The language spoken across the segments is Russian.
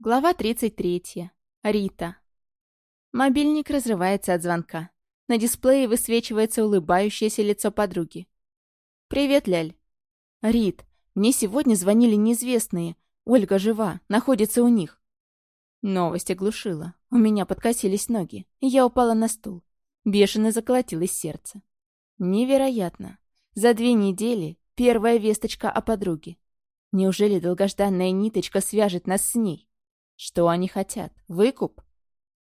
Глава 33. Рита. Мобильник разрывается от звонка. На дисплее высвечивается улыбающееся лицо подруги. «Привет, Ляль». «Рит, мне сегодня звонили неизвестные. Ольга жива, находится у них». Новость оглушила. У меня подкосились ноги, и я упала на стул. Бешено заколотилось сердце. Невероятно. За две недели первая весточка о подруге. Неужели долгожданная ниточка свяжет нас с ней? Что они хотят? Выкуп?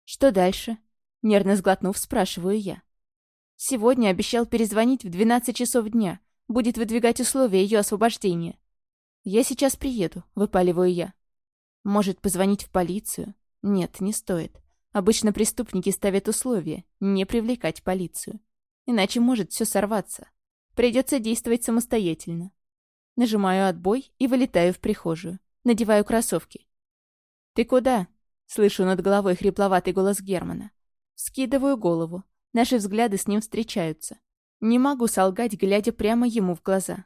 Что дальше? Нервно сглотнув, спрашиваю я. Сегодня обещал перезвонить в 12 часов дня. Будет выдвигать условия ее освобождения. Я сейчас приеду, выпаливаю я. Может, позвонить в полицию? Нет, не стоит. Обычно преступники ставят условия не привлекать полицию. Иначе может все сорваться. Придется действовать самостоятельно. Нажимаю отбой и вылетаю в прихожую. Надеваю кроссовки. «Ты куда?» — слышу над головой хрипловатый голос Германа. Скидываю голову. Наши взгляды с ним встречаются. Не могу солгать, глядя прямо ему в глаза.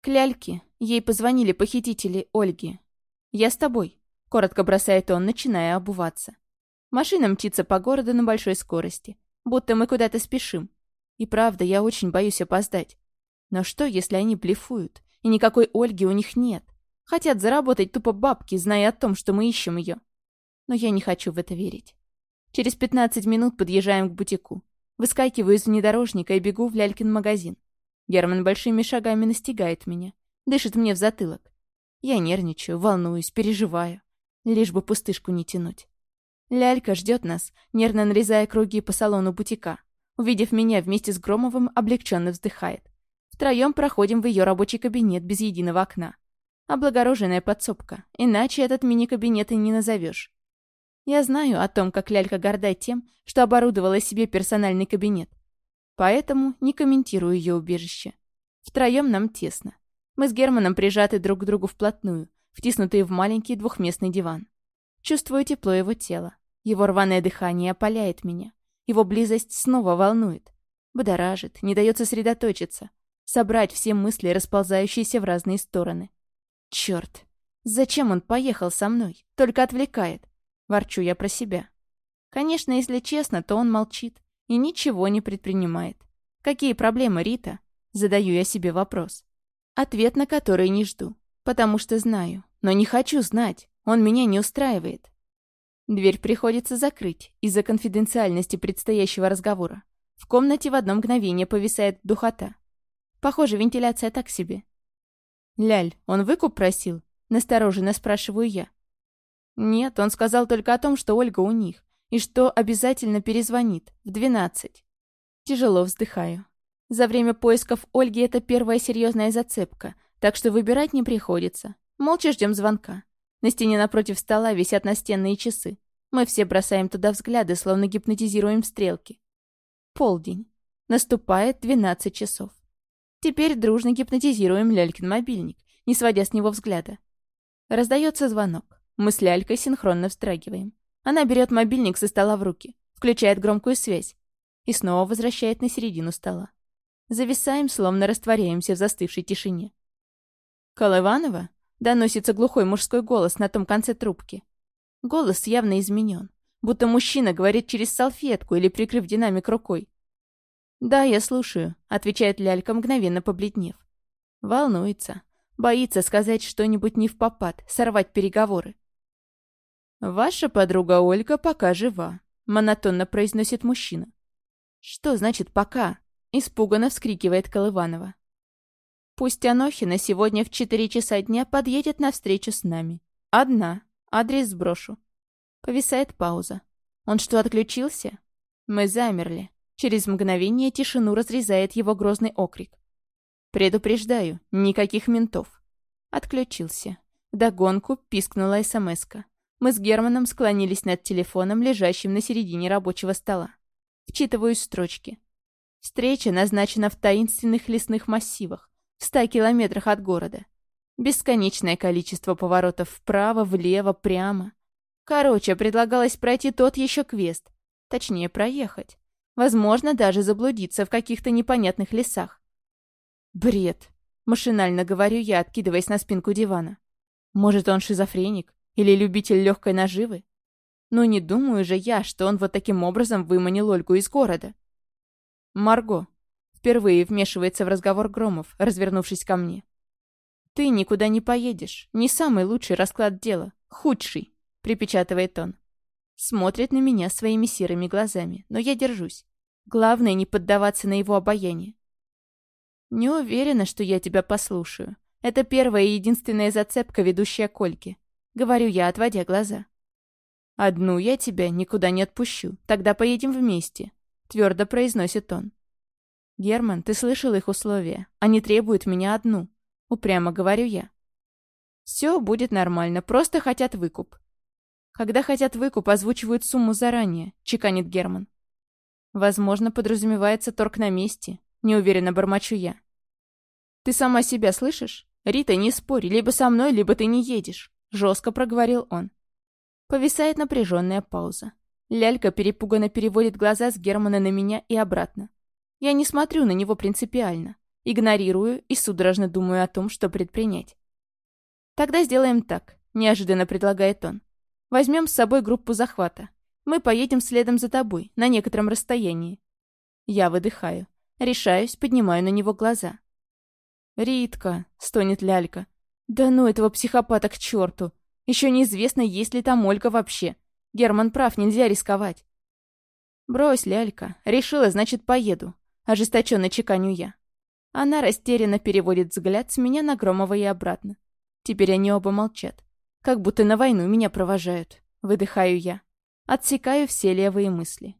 К ей позвонили похитители Ольги. «Я с тобой», — коротко бросает он, начиная обуваться. Машина мчится по городу на большой скорости, будто мы куда-то спешим. И правда, я очень боюсь опоздать. Но что, если они блефуют, и никакой Ольги у них нет? Хотят заработать тупо бабки, зная о том, что мы ищем ее. Но я не хочу в это верить. Через 15 минут подъезжаем к бутику. Выскакиваю из внедорожника и бегу в Лялькин магазин. Герман большими шагами настигает меня. Дышит мне в затылок. Я нервничаю, волнуюсь, переживаю. Лишь бы пустышку не тянуть. Лялька ждет нас, нервно нарезая круги по салону бутика. Увидев меня вместе с Громовым, облегченно вздыхает. Втроем проходим в ее рабочий кабинет без единого окна. Облагороженная подсобка, иначе этот мини-кабинет и не назовешь. Я знаю о том, как лялька горда тем, что оборудовала себе персональный кабинет. Поэтому не комментирую ее убежище. Втроем нам тесно. Мы с Германом прижаты друг к другу вплотную, втиснутые в маленький двухместный диван. Чувствую тепло его тела. Его рваное дыхание опаляет меня. Его близость снова волнует. Будоражит, не дает сосредоточиться. Собрать все мысли, расползающиеся в разные стороны. Черт, зачем он поехал со мной? Только отвлекает. Ворчу я про себя. Конечно, если честно, то он молчит и ничего не предпринимает. Какие проблемы, Рита? Задаю я себе вопрос. Ответ на который не жду. Потому что знаю. Но не хочу знать. Он меня не устраивает. Дверь приходится закрыть из-за конфиденциальности предстоящего разговора. В комнате в одно мгновение повисает духота. Похоже, вентиляция так себе. «Ляль, он выкуп просил?» — настороженно спрашиваю я. «Нет, он сказал только о том, что Ольга у них, и что обязательно перезвонит в двенадцать». Тяжело вздыхаю. За время поисков Ольги это первая серьезная зацепка, так что выбирать не приходится. Молча ждем звонка. На стене напротив стола висят настенные часы. Мы все бросаем туда взгляды, словно гипнотизируем стрелки. Полдень. Наступает двенадцать часов. Теперь дружно гипнотизируем Лялькин мобильник, не сводя с него взгляда. Раздается звонок. Мы с Лялькой синхронно встрагиваем. Она берет мобильник со стола в руки, включает громкую связь и снова возвращает на середину стола. Зависаем, словно растворяемся в застывшей тишине. «Колыванова?» — доносится глухой мужской голос на том конце трубки. Голос явно изменен, будто мужчина говорит через салфетку или прикрыв динамик рукой. «Да, я слушаю», — отвечает лялька, мгновенно побледнев. Волнуется. Боится сказать что-нибудь не в попад, сорвать переговоры. «Ваша подруга Ольга пока жива», — монотонно произносит мужчина. «Что значит «пока»?» — испуганно вскрикивает Колыванова. «Пусть Анохина сегодня в четыре часа дня подъедет на встречу с нами. Одна. Адрес сброшу». Повисает пауза. «Он что, отключился?» Мы замерли. Через мгновение тишину разрезает его грозный окрик. «Предупреждаю, никаких ментов». Отключился. Догонку пискнула СМСка. Мы с Германом склонились над телефоном, лежащим на середине рабочего стола. Вчитываюсь строчки. Встреча назначена в таинственных лесных массивах, в ста километрах от города. Бесконечное количество поворотов вправо, влево, прямо. Короче, предлагалось пройти тот еще квест. Точнее, проехать. Возможно, даже заблудиться в каких-то непонятных лесах. Бред. Машинально говорю я, откидываясь на спинку дивана. Может, он шизофреник? Или любитель легкой наживы? Ну не думаю же я, что он вот таким образом выманил Ольгу из города. Марго. Впервые вмешивается в разговор Громов, развернувшись ко мне. «Ты никуда не поедешь. Не самый лучший расклад дела. Худший», — припечатывает он. Смотрит на меня своими серыми глазами, но я держусь. Главное, не поддаваться на его обаяние. «Не уверена, что я тебя послушаю. Это первая и единственная зацепка, ведущая к Ольге», — говорю я, отводя глаза. «Одну я тебя никуда не отпущу. Тогда поедем вместе», — твердо произносит он. «Герман, ты слышал их условия. Они требуют меня одну», — упрямо говорю я. «Все будет нормально, просто хотят выкуп». «Когда хотят выкуп, озвучивают сумму заранее», — чеканит Герман. «Возможно, подразумевается торг на месте», — неуверенно бормочу я. «Ты сама себя слышишь? Рита, не спорь, либо со мной, либо ты не едешь», — жестко проговорил он. Повисает напряженная пауза. Лялька перепуганно переводит глаза с Германа на меня и обратно. Я не смотрю на него принципиально. Игнорирую и судорожно думаю о том, что предпринять. «Тогда сделаем так», — неожиданно предлагает он. «Возьмем с собой группу захвата. Мы поедем следом за тобой, на некотором расстоянии». Я выдыхаю. Решаюсь, поднимаю на него глаза. «Ритка», — стонет лялька. «Да ну этого психопата к черту! Еще неизвестно, есть ли там Ольга вообще. Герман прав, нельзя рисковать. Брось, лялька. Решила, значит, поеду. Ожесточенно чеканю я. Она растерянно переводит взгляд с меня на Громова и обратно. Теперь они оба молчат. Как будто на войну меня провожают. Выдыхаю я. Отсекаю все левые мысли.